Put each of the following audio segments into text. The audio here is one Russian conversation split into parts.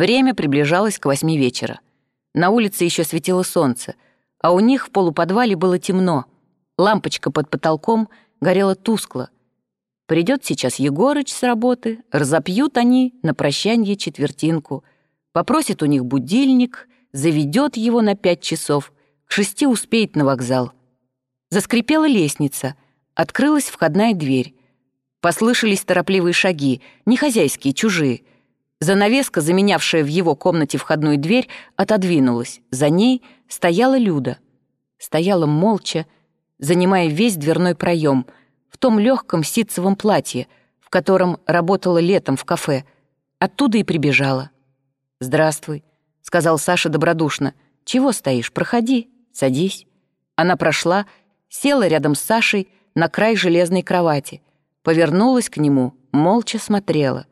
Время приближалось к восьми вечера. На улице еще светило солнце, а у них в полуподвале было темно. Лампочка под потолком горела тускло. Придет сейчас Егорыч с работы, разопьют они на прощанье четвертинку, попросит у них будильник, заведет его на пять часов, к шести успеет на вокзал. Заскрипела лестница, открылась входная дверь. Послышались торопливые шаги, не хозяйские, чужие. Занавеска, заменявшая в его комнате входную дверь, отодвинулась. За ней стояла Люда. Стояла молча, занимая весь дверной проем, в том легком ситцевом платье, в котором работала летом в кафе. Оттуда и прибежала. «Здравствуй», — сказал Саша добродушно. «Чего стоишь? Проходи, садись». Она прошла, села рядом с Сашей на край железной кровати, повернулась к нему, молча смотрела.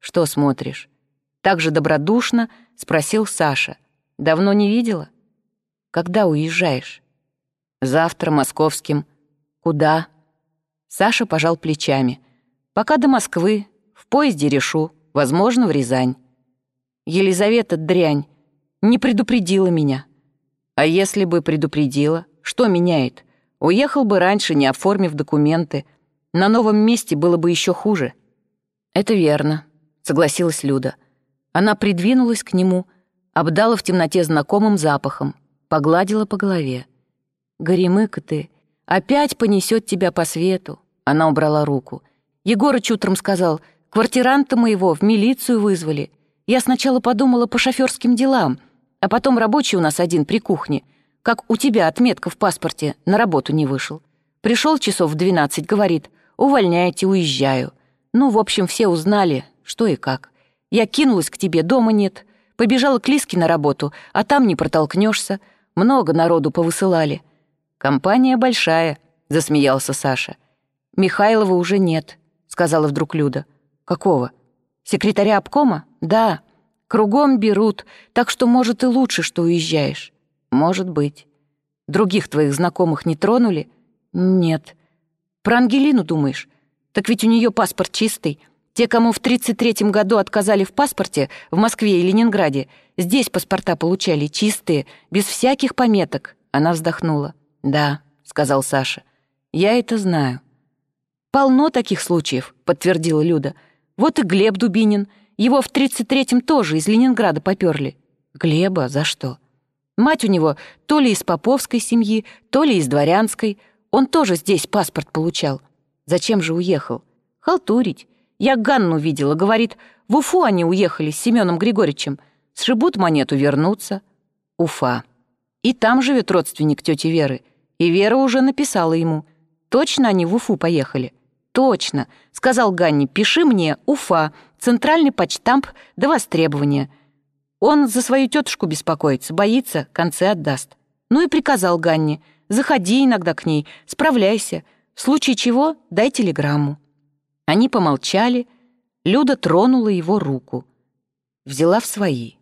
«Что смотришь?» Так же добродушно спросил Саша. «Давно не видела?» «Когда уезжаешь?» «Завтра московским». «Куда?» Саша пожал плечами. «Пока до Москвы. В поезде решу. Возможно, в Рязань». «Елизавета дрянь. Не предупредила меня». «А если бы предупредила? Что меняет? Уехал бы раньше, не оформив документы. На новом месте было бы еще хуже». «Это верно», — согласилась Люда. Она придвинулась к нему, обдала в темноте знакомым запахом, погладила по голове. «Горемыка ты, опять понесет тебя по свету». Она убрала руку. Егорыч утром сказал, «Квартиранта моего в милицию вызвали. Я сначала подумала по шоферским делам, а потом рабочий у нас один при кухне, как у тебя отметка в паспорте, на работу не вышел. Пришел часов в двенадцать, говорит, увольняйте, уезжаю. Ну, в общем, все узнали, что и как. Я кинулась к тебе, дома нет. Побежала к Лиске на работу, а там не протолкнешься. Много народу повысылали. Компания большая, засмеялся Саша. Михайлова уже нет, сказала вдруг Люда. Какого? Секретаря обкома? Да. Кругом берут, так что, может, и лучше, что уезжаешь. Может быть. Других твоих знакомых не тронули? Нет. Про Ангелину думаешь? Так ведь у нее паспорт чистый. Те, кому в 33-м году отказали в паспорте в Москве и Ленинграде, здесь паспорта получали чистые, без всяких пометок. Она вздохнула. «Да», — сказал Саша, — «я это знаю». «Полно таких случаев», — подтвердила Люда. «Вот и Глеб Дубинин. Его в 33-м тоже из Ленинграда поперли». «Глеба? За что?» «Мать у него то ли из поповской семьи, то ли из дворянской. Он тоже здесь паспорт получал. Зачем же уехал? Халтурить. Я Ганну видела, говорит, в Уфу они уехали с Семеном Григорьевичем. Сшибут монету, вернутся. Уфа. И там живет родственник тети Веры. И Вера уже написала ему. Точно они в Уфу поехали? Точно. Сказал Ганне, пиши мне, Уфа, центральный почтамп до востребования. Он за свою тетушку беспокоится, боится, концы отдаст. Ну и приказал Ганне, заходи иногда к ней, справляйся. В случае чего дай телеграмму. Они помолчали, Люда тронула его руку. Взяла в свои.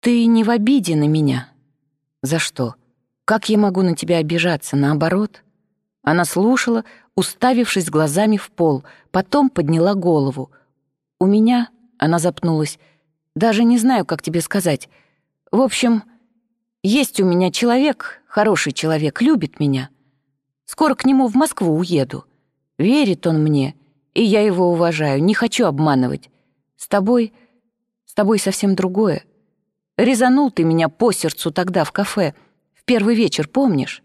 «Ты не в обиде на меня?» «За что? Как я могу на тебя обижаться, наоборот?» Она слушала, уставившись глазами в пол, потом подняла голову. «У меня...» — она запнулась. «Даже не знаю, как тебе сказать. В общем, есть у меня человек, хороший человек, любит меня. Скоро к нему в Москву уеду. Верит он мне, и я его уважаю, не хочу обманывать. С тобой... с тобой совсем другое. Резанул ты меня по сердцу тогда в кафе, в первый вечер, помнишь?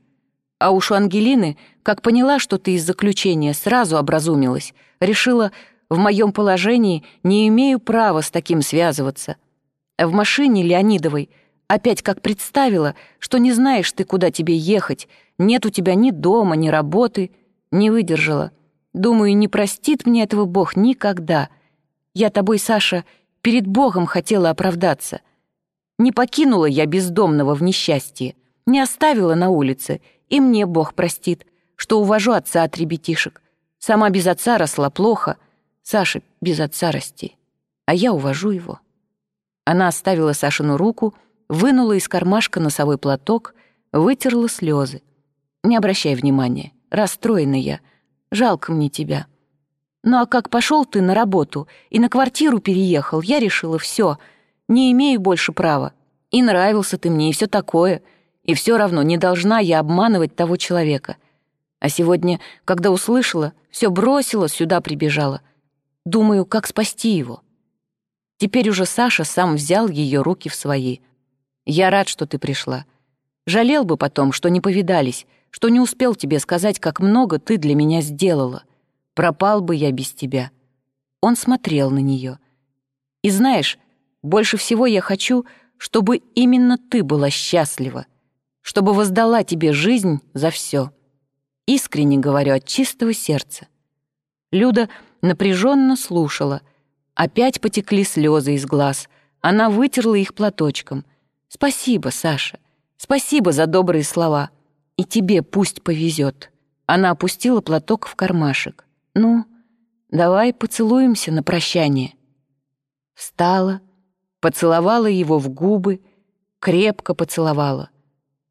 А уж у Ангелины, как поняла, что ты из заключения, сразу образумилась, решила, в моем положении не имею права с таким связываться. В машине Леонидовой опять как представила, что не знаешь ты, куда тебе ехать, нет у тебя ни дома, ни работы, не выдержала. Думаю, не простит мне этого Бог никогда. Я тобой, Саша, перед Богом хотела оправдаться. Не покинула я бездомного в несчастье, не оставила на улице, и мне Бог простит, что увожу отца от ребятишек. Сама без отца росла плохо, Саша без отца расти, а я увожу его». Она оставила Сашину руку, вынула из кармашка носовой платок, вытерла слезы. «Не обращай внимания, расстроена я», Жалко мне тебя». Ну а как пошел ты на работу и на квартиру переехал, я решила все, не имею больше права. И нравился ты мне, и все такое. И все равно не должна я обманывать того человека. А сегодня, когда услышала, все бросила, сюда прибежала. Думаю, как спасти его. Теперь уже Саша сам взял ее руки в свои. Я рад, что ты пришла. Жалел бы потом, что не повидались, что не успел тебе сказать, как много ты для меня сделала. Пропал бы я без тебя». Он смотрел на нее. «И знаешь, больше всего я хочу, чтобы именно ты была счастлива, чтобы воздала тебе жизнь за все. Искренне говорю от чистого сердца». Люда напряженно слушала. Опять потекли слезы из глаз. Она вытерла их платочком. «Спасибо, Саша. Спасибо за добрые слова. И тебе пусть повезет». Она опустила платок в кармашек. «Ну, давай поцелуемся на прощание». Встала, поцеловала его в губы, крепко поцеловала.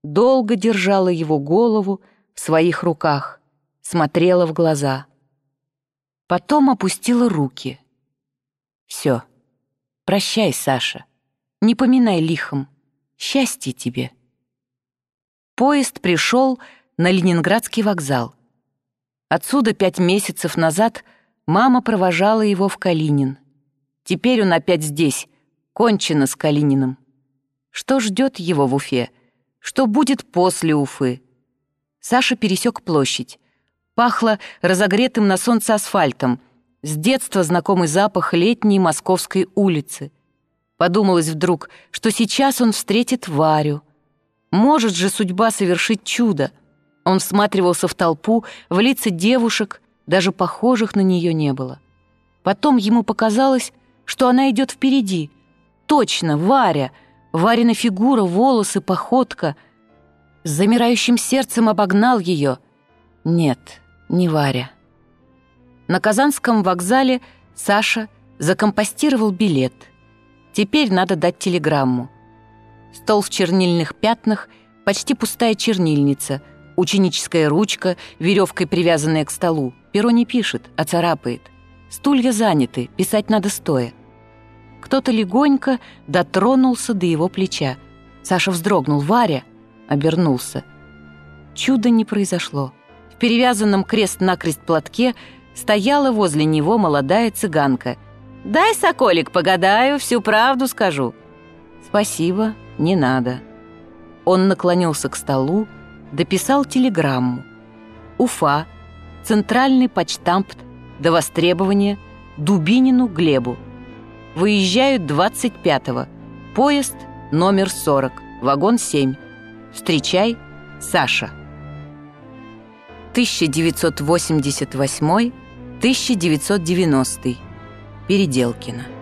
Долго держала его голову в своих руках, смотрела в глаза. Потом опустила руки. «Все, прощай, Саша, не поминай лихом, счастье тебе». Поезд пришел на Ленинградский вокзал. Отсюда пять месяцев назад мама провожала его в Калинин. Теперь он опять здесь, кончено с Калининым. Что ждет его в Уфе? Что будет после Уфы? Саша пересек площадь. Пахло разогретым на солнце асфальтом. С детства знакомый запах летней московской улицы. Подумалось вдруг, что сейчас он встретит Варю. Может же судьба совершить чудо — он всматривался в толпу, в лица девушек, даже похожих на нее не было. Потом ему показалось, что она идет впереди. Точно, Варя. Варина фигура, волосы, походка. С замирающим сердцем обогнал ее. Нет, не Варя. На Казанском вокзале Саша закомпостировал билет. Теперь надо дать телеграмму. Стол в чернильных пятнах, почти пустая чернильница — Ученическая ручка, веревкой привязанная к столу. Перо не пишет, а царапает. Стулья заняты, писать надо стоя. Кто-то легонько дотронулся до его плеча. Саша вздрогнул. «Варя!» Обернулся. Чудо не произошло. В перевязанном крест-накрест платке стояла возле него молодая цыганка. «Дай, соколик, погадаю, всю правду скажу». «Спасибо, не надо». Он наклонился к столу, дописал телеграмму. Уфа, центральный почтамт до востребования Дубинину Глебу. Выезжают 25-го. Поезд номер 40, вагон 7. Встречай, Саша. 1988-1990. Переделкино.